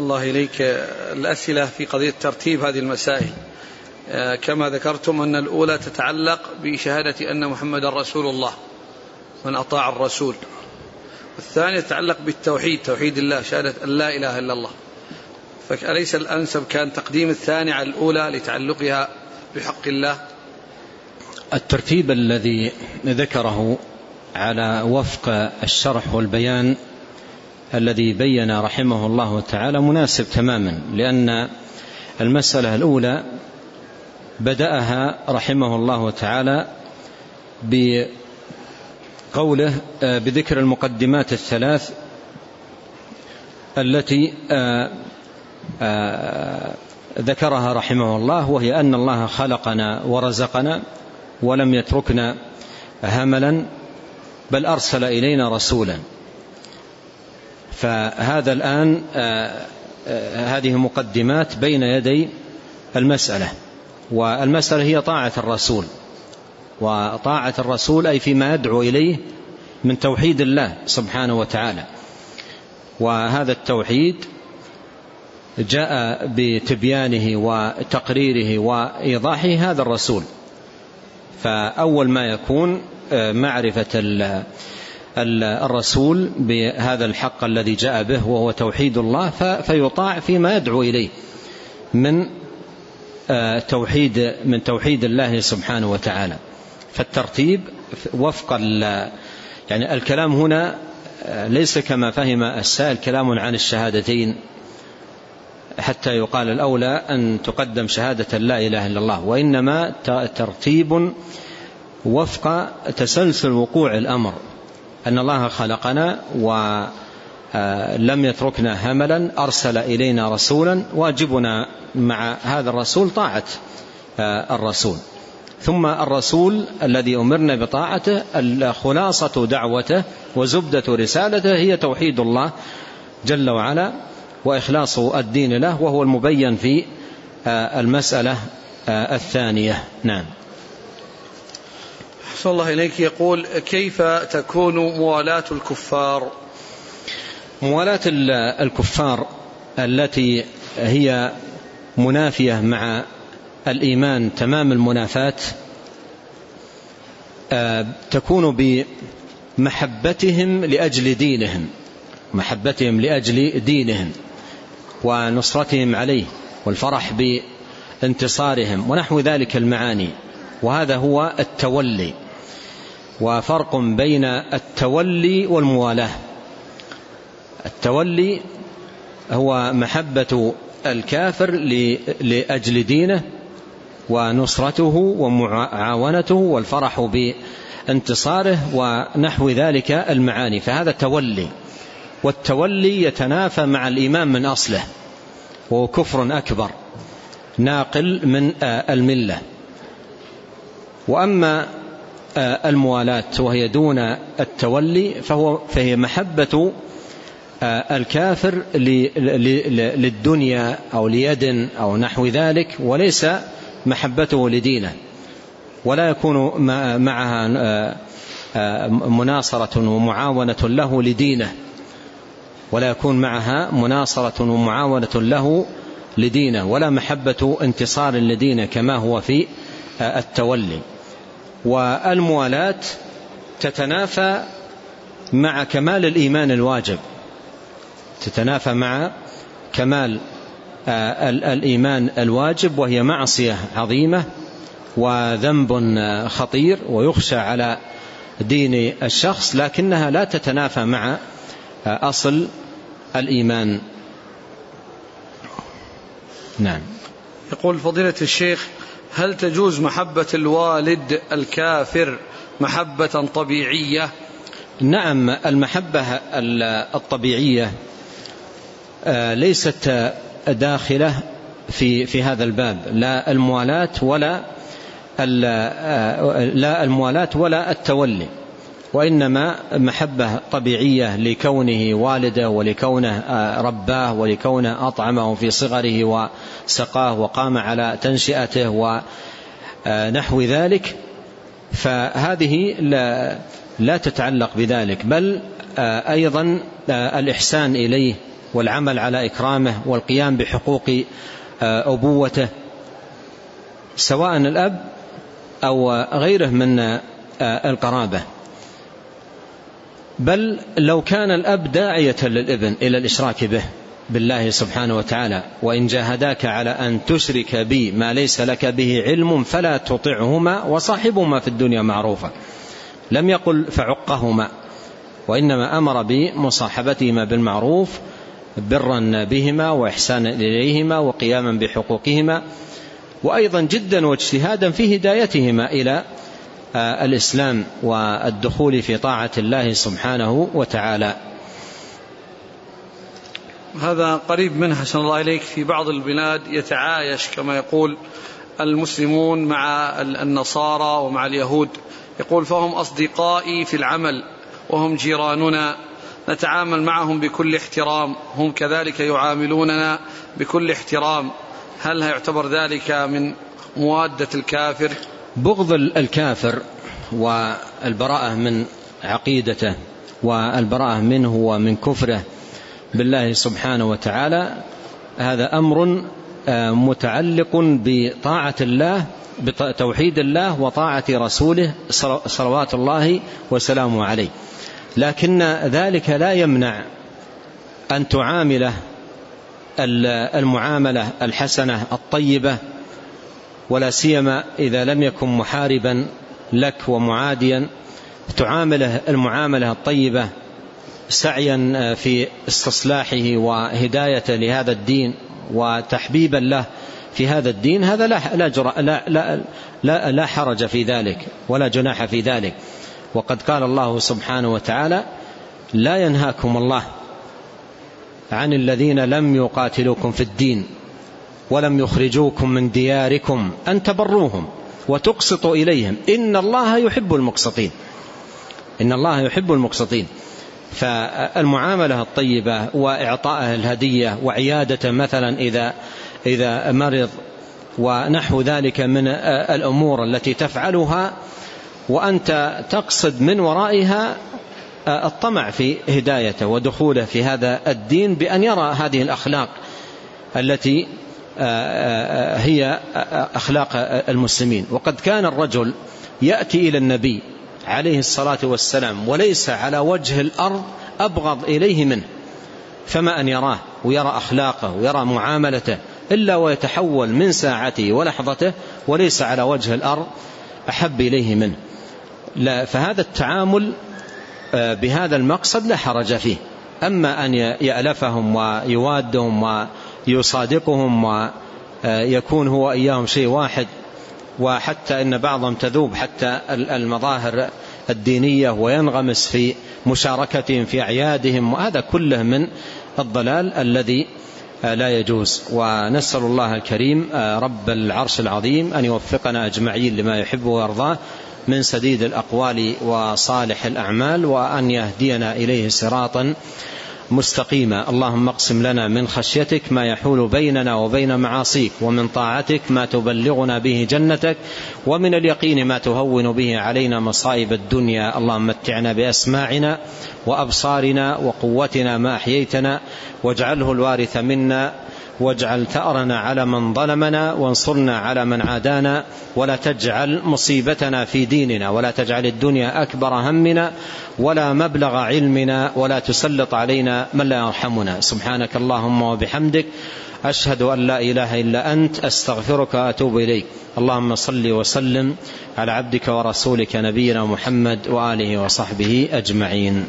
الله إليك الأسئلة في قضية ترتيب هذه المسائل. كما ذكرتم أن الأولى تتعلق بشهادة أن محمد رسول الله من أطاع الرسول. والثانية تتعلق بالتوحيد توحيد الله شهادة أن لا إله إلا الله. فأليس الأنسب كان تقديم الثاني على الأولى لتعلقها بحق الله؟ الترتيب الذي ذكره على وفق الشرح والبيان الذي بين رحمه الله تعالى مناسب تماما لأن المسألة الأولى بدأها رحمه الله تعالى بقوله آه، بذكر المقدمات الثلاث التي آه، آه، ذكرها رحمه الله وهي أن الله خلقنا ورزقنا ولم يتركنا هملا بل أرسل إلينا رسولا. فهذا الآن هذه مقدمات بين يدي المسألة. والمسألة هي طاعة الرسول. وطاعة الرسول أي فيما يدعو إليه من توحيد الله سبحانه وتعالى. وهذا التوحيد جاء بتبيانه وتقريره وإيضاحه هذا الرسول. فأول ما يكون آه، معرفة الرسول بهذا الحق الذي جاء به وهو توحيد الله فيطاع فيما يدعو إليه من آه، توحيد من توحيد الله سبحانه وتعالى. فالترتيب وفق يعني الكلام هنا آه، ليس كما فهم السائل كلام عن الشهادتين حتى يقال الأولى أن تقدم شهادة لا إله إلا الله وإنما ترتيب وفق تسلسل وقوع الأمر. أن الله خلقنا ولم يتركنا هملا أرسل إلينا رسولا واجبنا مع هذا الرسول طاعة الرسول. ثم الرسول الذي أمرنا بطاعته خلاصة دعوته وزبدة رسالته هي توحيد الله جل وعلا وإخلاص الدين له وهو المبين في المسألة الثانية. نعم. صلى الله إليك. يقول كيف تكون موالاة الكفار؟ موالاة الكفار التي هي منافية مع الإيمان تمام المنافاة آه، تكون بمحبتهم لأجل دينهم محبتهم لأجل دينهم ونصرتهم عليه والفرح بانتصارهم ونحو ذلك المعاني. وهذا هو التولي. وفرق بين التولي والموالاة. التولي هو محبة الكافر لأجل دينه ونصرته ومعاونته والفرح بانتصاره ونحو ذلك المعاني. فهذا تولي والتولي يتنافى مع الإيمان من أصله. وهو كفر أكبر ناقل من الملة. وأما الموالاة وهي دون التولي فهو فهي محبة الكافر للدنيا أو ليد أو نحو ذلك وليس محبته لدينه. ولا يكون معها مناصرة ومعاونة له لدينه. ولا يكون معها مناصرة ومعاونة له لدينه. ولا محبة انتصار لدينه كما هو في التولي. والموالاة تتنافى مع كمال الإيمان الواجب. تتنافى مع كمال آه، الإيمان الواجب وهي معصية عظيمة وذنب خطير ويخشى على دين الشخص لكنها لا تتنافى مع آه، أصل الإيمان. نعم. يقول فضيلة الشيخ هل تجوز محبة الوالد الكافر محبة طبيعية؟ نعم المحبة الطبيعية آه، ليست داخلة في في هذا الباب. لا الموالاة ولا آه، لا الموالاة ولا التولي. وإنما محبة طبيعية لكونه والده ولكونه آه، رباه ولكونه أطعمه في صغره وسقاه وقام على تنشئته ونحو ذلك. فهذه لا, لا تتعلق بذلك بل أيضا الإحسان إليه والعمل على إكرامه والقيام بحقوق أبوته سواء الأب أو غيره من القرابة. بل لو كان الأب داعية للابن إلى الإشراك به بالله سبحانه وتعالى وإن جاهداك على أن تشرك بي ما ليس لك به علم فلا تطعهما وصاحبهما في الدنيا معروفا. لم يقل فعقهما وإنما أمر بمصاحبتهما بالمعروف برا بهما وإحسانا إليهما وقياما بحقوقهما وأيضا جدا واجتهادا في هدايتهما إلى الإسلام والدخول في طاعة الله سبحانه وتعالى. هذا قريب منها حسن الله إليك في بعض البلاد يتعايش كما يقول المسلمون مع النصارى ومع اليهود. يقول فهم أصدقائي في العمل وهم جيراننا. نتعامل معهم بكل احترام. هم كذلك يعاملوننا بكل احترام. هل يعتبر ذلك من موادة الكافر؟ بغض الكافر والبراءة من عقيدته والبراءة منه ومن كفره بالله سبحانه وتعالى هذا أمر آه، متعلق بطاعة الله بتوحيد الله وطاعة رسوله صلوات الله وسلامه عليه. لكن ذلك لا يمنع أن تعامله المعاملة الحسنة الطيبة ولا سيما إذا لم يكن محاربا لك ومعاديا تعامله المعاملة الطيبة سعيا في استصلاحه وهداية لهذا الدين وتحبيبا له في هذا الدين هذا لا لا, لا, لا, لا, لا حرج في ذلك ولا جناح في ذلك. وقد قال الله سبحانه وتعالى لا ينهاكم الله عن الذين لم يقاتلوكم في الدين ولم يخرجوكم من دياركم أن تبروهم وتقسطوا إليهم. إن الله يحب المقسطين. إن الله يحب المقسطين. فالمعاملة الطيبة وإعطائه الهدية وعيادة مثلا إذا إذا مرض ونحو ذلك من الأمور التي تفعلها وأنت تقصد من ورائها الطمع في هدايته ودخوله في هذا الدين بأن يرى هذه الأخلاق التي هي أخلاق المسلمين. وقد كان الرجل يأتي إلى النبي عليه الصلاة والسلام وليس على وجه الأرض أبغض إليه منه فما أن يراه ويرى أخلاقه ويرى معاملته إلا ويتحول من ساعته ولحظته وليس على وجه الأرض أحب إليه منه. لا فهذا التعامل آه، بهذا المقصد لا حرج فيه. أما أن يألفهم ويوادهم ويصادقهم ويكون هو إياهم شيء واحد وحتى إن بعضهم تذوب حتى المظاهر الدينية وينغمس في مشاركتهم في أعيادهم وهذا كله من الضلال الذي لا يجوز. ونسأل الله الكريم رب العرش العظيم أن يوفقنا أجمعين لما يحب ويرضاه من سديد الأقوال وصالح الأعمال وأن يهدينا إليه صراطا مستقيمة. اللهم اقسم لنا من خشيتك ما يحول بيننا وبين معاصيك ومن طاعتك ما تبلغنا به جنتك ومن اليقين ما تهون به علينا مصائب الدنيا. اللهم متعنا بأسماعنا وأبصارنا وقوتنا ما أحييتنا واجعله الوارث منا. واجعل ثأرنا على من ظلمنا وانصرنا على من عادانا ولا تجعل مصيبتنا في ديننا ولا تجعل الدنيا أكبر همنا ولا مبلغ علمنا ولا تسلط علينا من لا يرحمنا. سبحانك اللهم وبحمدك أشهد أن لا إله إلا أنت أستغفرك وأتوب إليك. اللهم صل وسلم على عبدك ورسولك نبينا محمد وآله وصحبه أجمعين.